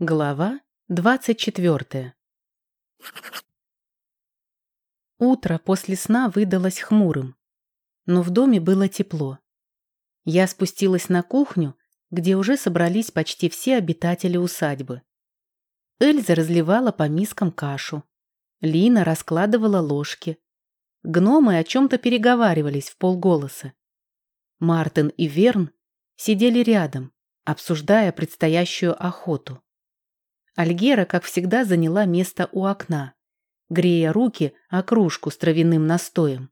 Глава двадцать четвертая. Утро после сна выдалось хмурым, но в доме было тепло. Я спустилась на кухню, где уже собрались почти все обитатели усадьбы. Эльза разливала по мискам кашу. Лина раскладывала ложки. Гномы о чем-то переговаривались в полголоса. Мартин и Верн сидели рядом, обсуждая предстоящую охоту. Альгера, как всегда, заняла место у окна, грея руки о кружку с травяным настоем.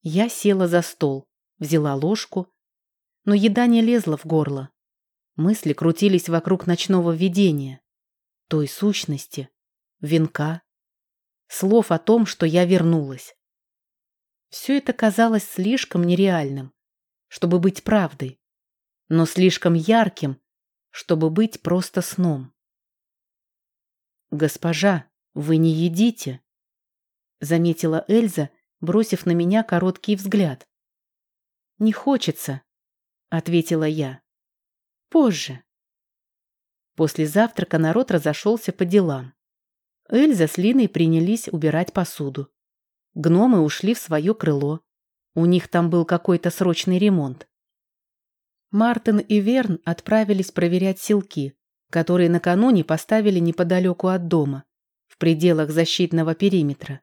Я села за стол, взяла ложку, но еда не лезла в горло. Мысли крутились вокруг ночного видения, той сущности, венка, слов о том, что я вернулась. Все это казалось слишком нереальным, чтобы быть правдой, но слишком ярким, чтобы быть просто сном. «Госпожа, вы не едите?» Заметила Эльза, бросив на меня короткий взгляд. «Не хочется», — ответила я. «Позже». После завтрака народ разошелся по делам. Эльза с Линой принялись убирать посуду. Гномы ушли в свое крыло. У них там был какой-то срочный ремонт. Мартин и Верн отправились проверять селки, которые накануне поставили неподалеку от дома, в пределах защитного периметра.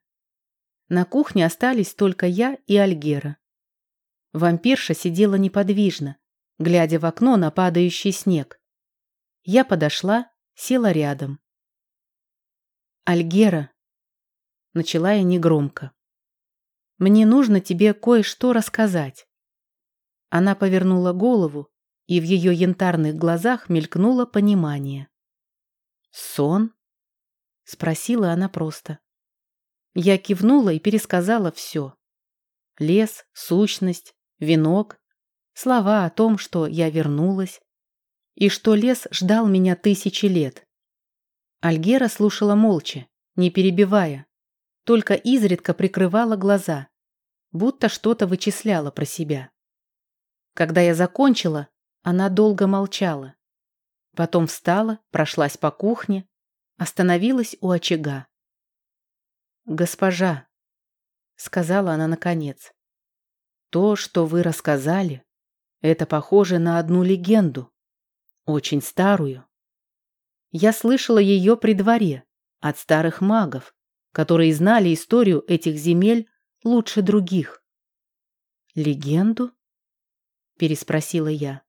На кухне остались только я и Альгера. Вампирша сидела неподвижно, глядя в окно на падающий снег. Я подошла, села рядом. «Альгера», — начала я негромко, — «мне нужно тебе кое-что рассказать». Она повернула голову, и в ее янтарных глазах мелькнуло понимание. «Сон?» — спросила она просто. Я кивнула и пересказала все. Лес, сущность, венок, слова о том, что я вернулась, и что лес ждал меня тысячи лет. Альгера слушала молча, не перебивая, только изредка прикрывала глаза, будто что-то вычисляла про себя. Когда я закончила, она долго молчала. Потом встала, прошлась по кухне, остановилась у очага. «Госпожа», — сказала она наконец, — «то, что вы рассказали, это похоже на одну легенду, очень старую. Я слышала ее при дворе, от старых магов, которые знали историю этих земель лучше других». «Легенду?» — переспросила я.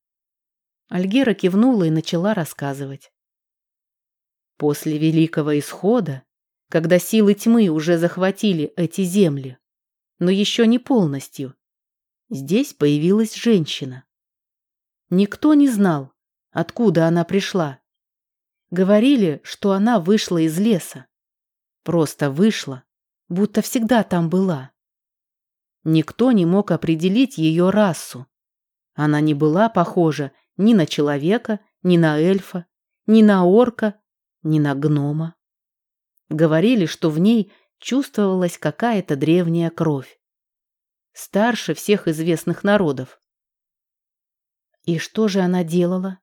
Альгера кивнула и начала рассказывать. После Великого Исхода, когда силы тьмы уже захватили эти земли, но еще не полностью, здесь появилась женщина. Никто не знал, откуда она пришла. Говорили, что она вышла из леса. Просто вышла, будто всегда там была. Никто не мог определить ее расу. Она не была похожа ни на человека, ни на эльфа, ни на орка, ни на гнома. Говорили, что в ней чувствовалась какая-то древняя кровь. Старше всех известных народов. «И что же она делала?»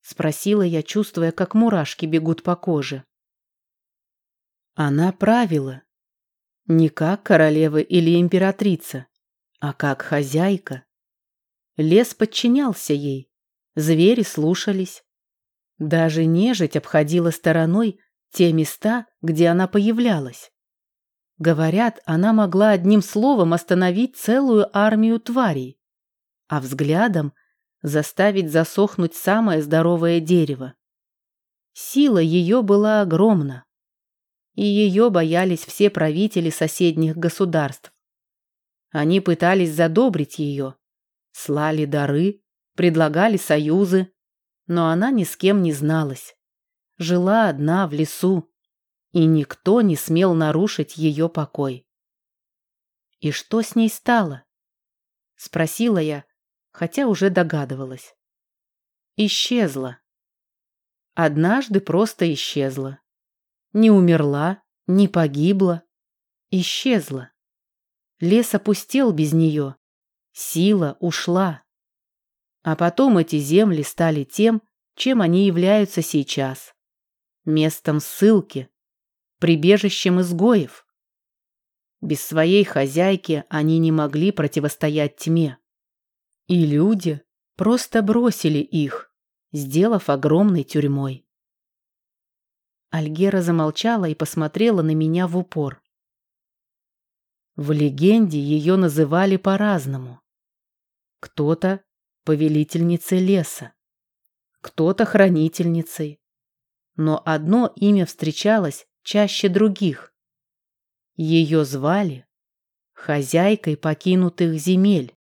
Спросила я, чувствуя, как мурашки бегут по коже. Она правила. Не как королева или императрица, а как хозяйка. Лес подчинялся ей, звери слушались. Даже нежить обходила стороной те места, где она появлялась. Говорят, она могла одним словом остановить целую армию тварей, а взглядом заставить засохнуть самое здоровое дерево. Сила ее была огромна, и ее боялись все правители соседних государств. Они пытались задобрить ее, Слали дары, предлагали союзы, но она ни с кем не зналась. Жила одна в лесу, и никто не смел нарушить ее покой. «И что с ней стало?» — спросила я, хотя уже догадывалась. Исчезла. Однажды просто исчезла. Не умерла, не погибла. Исчезла. Лес опустел без нее, Сила ушла. А потом эти земли стали тем, чем они являются сейчас. Местом ссылки, прибежищем изгоев. Без своей хозяйки они не могли противостоять тьме. И люди просто бросили их, сделав огромной тюрьмой. Альгера замолчала и посмотрела на меня в упор. В легенде ее называли по-разному. Кто-то повелительницей леса, кто-то хранительницей. Но одно имя встречалось чаще других. Ее звали хозяйкой покинутых земель.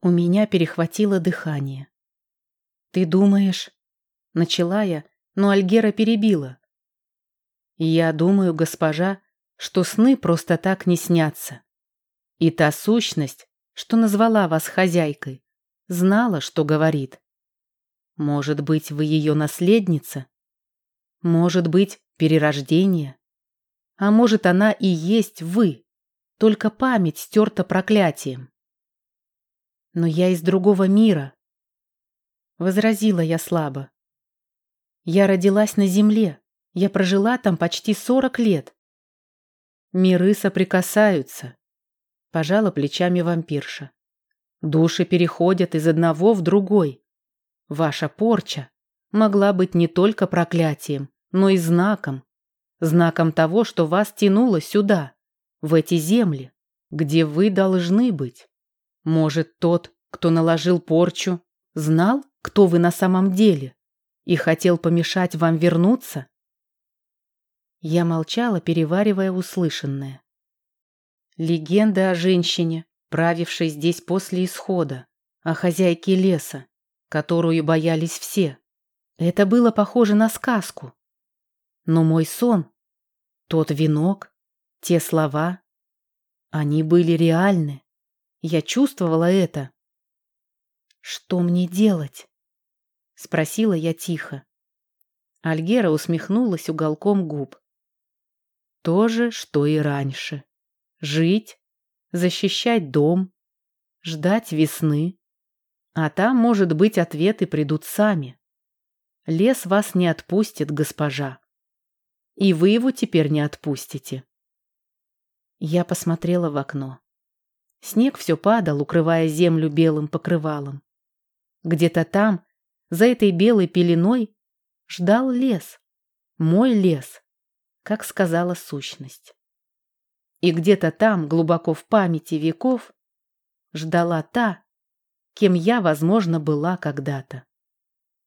У меня перехватило дыхание. «Ты думаешь...» Начала я, но Альгера перебила. «Я думаю, госпожа, что сны просто так не снятся. И та сущность, что назвала вас хозяйкой, знала, что говорит. Может быть, вы ее наследница? Может быть, перерождение? А может, она и есть вы, только память стерта проклятием. Но я из другого мира. Возразила я слабо. Я родилась на земле. Я прожила там почти сорок лет. Миры соприкасаются. Пожала плечами вампирша. Души переходят из одного в другой. Ваша порча могла быть не только проклятием, но и знаком. Знаком того, что вас тянуло сюда, в эти земли, где вы должны быть. Может, тот, кто наложил порчу, знал, кто вы на самом деле? и хотел помешать вам вернуться? Я молчала, переваривая услышанное. Легенда о женщине, правившей здесь после исхода, о хозяйке леса, которую боялись все. Это было похоже на сказку. Но мой сон, тот венок, те слова, они были реальны. Я чувствовала это. Что мне делать? — спросила я тихо. Альгера усмехнулась уголком губ. То же, что и раньше. Жить, защищать дом, ждать весны. А там, может быть, ответы придут сами. Лес вас не отпустит, госпожа. И вы его теперь не отпустите. Я посмотрела в окно. Снег все падал, укрывая землю белым покрывалом. Где-то там за этой белой пеленой ждал лес. Мой лес, как сказала сущность. И где-то там, глубоко в памяти веков, ждала та, кем я, возможно, была когда-то.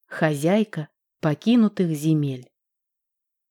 Хозяйка покинутых земель.